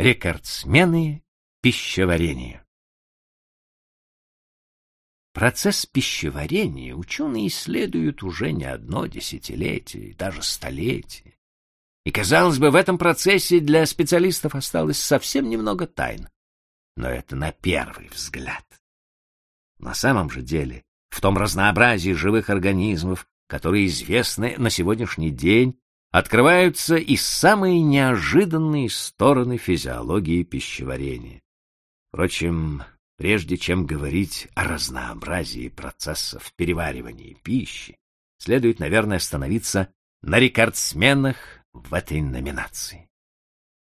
Рекордсмены пищеварения. Процесс пищеварения ученые исследуют уже не одно десятилетие, даже столетие. И, казалось бы, в этом процессе для специалистов осталось совсем немного тайн. Но это на первый взгляд. На самом же деле, в том разнообразии живых организмов, которые известны на сегодняшний день, открываются и самые неожиданные стороны физиологии пищеварения. Впрочем, прежде чем говорить о разнообразии процессов переваривания пищи, следует, наверное, остановиться на рекордсменах в этой номинации.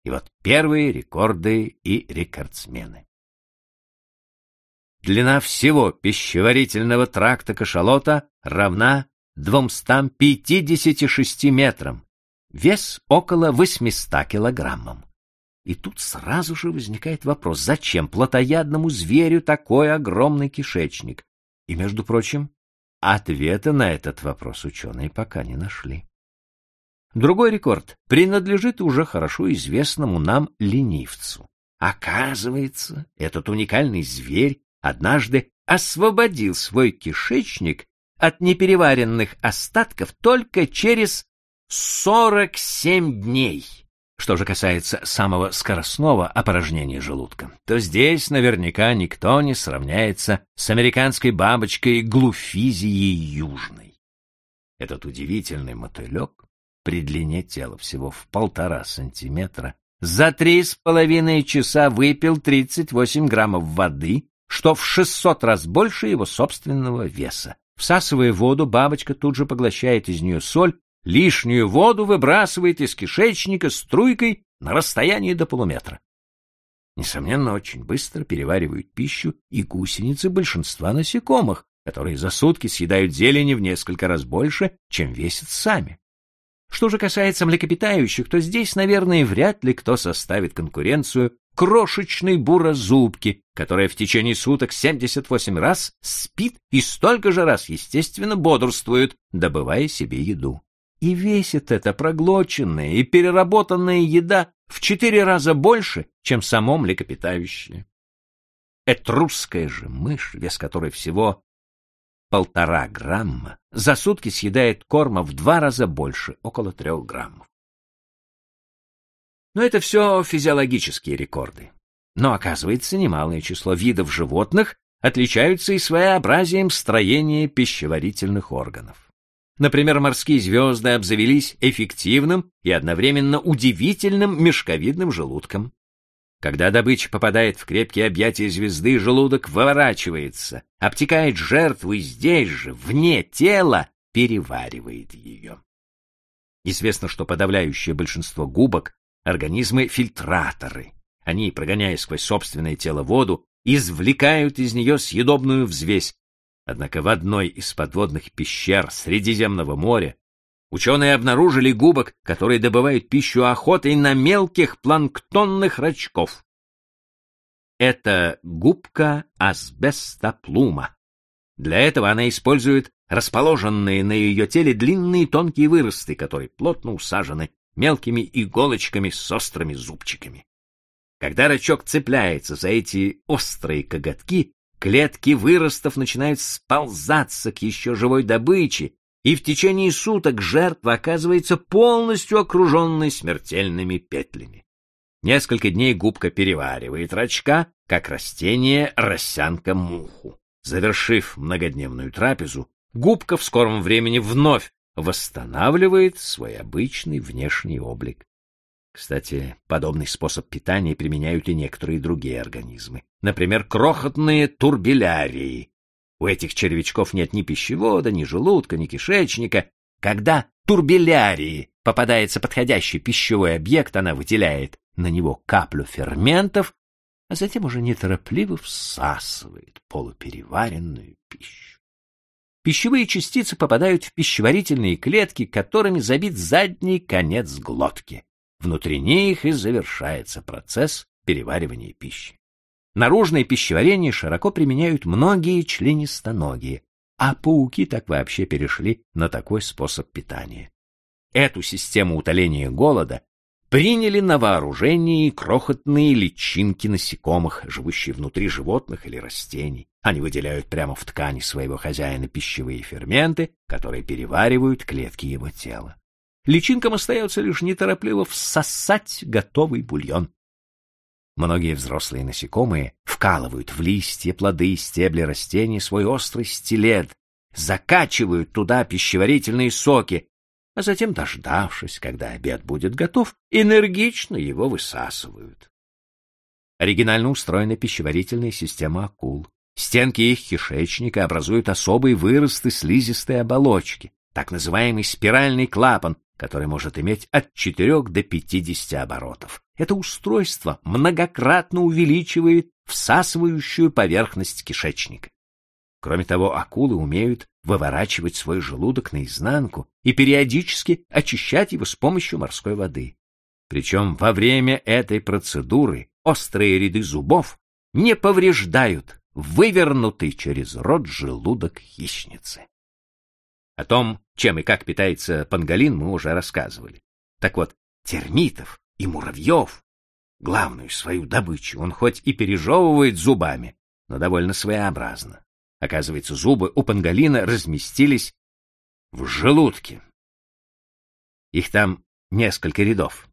И вот первые рекорды и рекордсмены. Длина всего пищеварительного тракта кашалота равна 256 метрам, вес около 800 килограммам. И тут сразу же возникает вопрос, зачем плотоядному зверю такой огромный кишечник? И, между прочим, ответа на этот вопрос ученые пока не нашли. Другой рекорд принадлежит уже хорошо известному нам ленивцу. Оказывается, этот уникальный зверь однажды освободил свой кишечник от непереваренных остатков только через 47 дней. Что же касается самого скоростного опорожнения желудка, то здесь наверняка никто не сравняется с американской бабочкой глуфизией южной. Этот удивительный мотылек при длине тела всего в полтора сантиметра за три с половиной часа выпил 38 граммов воды, что в 600 раз больше его собственного веса. Всасывая воду, бабочка тут же поглощает из нее соль лишнюю воду выбрасывает из кишечника струйкой на расстоянии до полуметра. Несомненно, очень быстро переваривают пищу и гусеницы большинства насекомых, которые за сутки съедают зелени в несколько раз больше, чем весят сами. Что же касается млекопитающих, то здесь, наверное, вряд ли кто составит конкуренцию крошечной бурозубке, которая в течение суток 78 раз спит и столько же раз, естественно, бодрствует, добывая себе еду и весит эта проглоченная и переработанная еда в четыре раза больше, чем само млекопитающее. Этрусская же мышь, вес которой всего полтора грамма, за сутки съедает корма в два раза больше, около трех граммов. Но это все физиологические рекорды. Но, оказывается, немалое число видов животных отличаются и своеобразием строения пищеварительных органов. Например, морские звезды обзавелись эффективным и одновременно удивительным мешковидным желудком. Когда добыча попадает в крепкие объятия звезды, желудок выворачивается, обтекает жертву и здесь же, вне тела, переваривает ее. Известно, что подавляющее большинство губок — организмы-фильтраторы. Они, прогоняя сквозь собственное тело воду, извлекают из нее съедобную взвесь, Однако в одной из подводных пещер Средиземного моря ученые обнаружили губок, которые добывают пищу охотой на мелких планктонных рачков. Это губка асбестоплума. Для этого она использует расположенные на ее теле длинные тонкие выросты, которые плотно усажены мелкими иголочками с острыми зубчиками. Когда рачок цепляется за эти острые коготки, Клетки выростов начинают сползаться к еще живой добыче, и в течение суток жертва оказывается полностью окруженной смертельными петлями. Несколько дней губка переваривает рачка, как растение росянка муху. Завершив многодневную трапезу, губка в скором времени вновь восстанавливает свой обычный внешний облик. Кстати, подобный способ питания применяют и некоторые другие организмы. Например, крохотные турбилярии. У этих червячков нет ни пищевода, ни желудка, ни кишечника. Когда турбилярии попадается подходящий пищевой объект, она выделяет на него каплю ферментов, а затем уже неторопливо всасывает полупереваренную пищу. Пищевые частицы попадают в пищеварительные клетки, которыми забит задний конец глотки. Внутри них и завершается процесс переваривания пищи. Наружное пищеварение широко применяют многие членистоногие, а пауки так вообще перешли на такой способ питания. Эту систему утоления голода приняли на вооружение крохотные личинки насекомых, живущие внутри животных или растений. Они выделяют прямо в ткани своего хозяина пищевые ферменты, которые переваривают клетки его тела. Личинкам остается лишь неторопливо всосать готовый бульон. Многие взрослые насекомые вкалывают в листья, плоды, стебли растений свой острый стилет, закачивают туда пищеварительные соки, а затем, дождавшись, когда обед будет готов, энергично его высасывают. Оригинально устроена пищеварительная система акул. Стенки их кишечника образуют особые выросты слизистой оболочки, так называемый спиральный клапан, который может иметь от 4 до 50 оборотов. Это устройство многократно увеличивает всасывающую поверхность кишечника. Кроме того, акулы умеют выворачивать свой желудок наизнанку и периодически очищать его с помощью морской воды. Причем во время этой процедуры острые ряды зубов не повреждают вывернутый через рот желудок хищницы. О том, чем и как питается панголин, мы уже рассказывали. Так вот, термитов и муравьев, главную свою добычу, он хоть и пережевывает зубами, но довольно своеобразно. Оказывается, зубы у панголина разместились в желудке. Их там несколько рядов.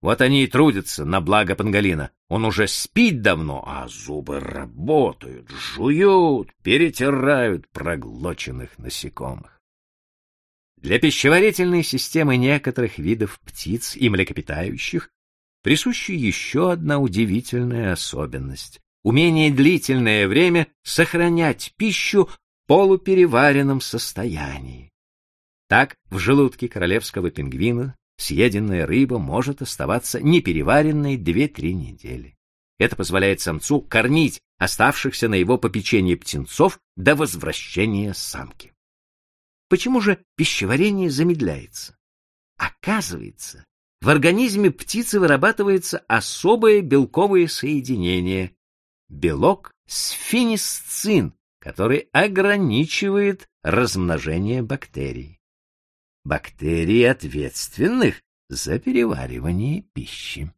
Вот они и трудятся на благо панголина. Он уже спит давно, а зубы работают, жуют, перетирают проглоченных насекомых. Для пищеварительной системы некоторых видов птиц и млекопитающих присуща еще одна удивительная особенность умение длительное время сохранять пищу в полупереваренном состоянии. Так, в желудке королевского пингвина съеденная рыба может оставаться непереваренной 2-3 недели. Это позволяет самцу кормить оставшихся на его попечении птенцов до возвращения самки. Почему же пищеварение замедляется? Оказывается, в организме птицы вырабатывается особое белковое соединение, белок сфинисцин, который ограничивает размножение бактерий. Бактерий, ответственных за переваривание пищи.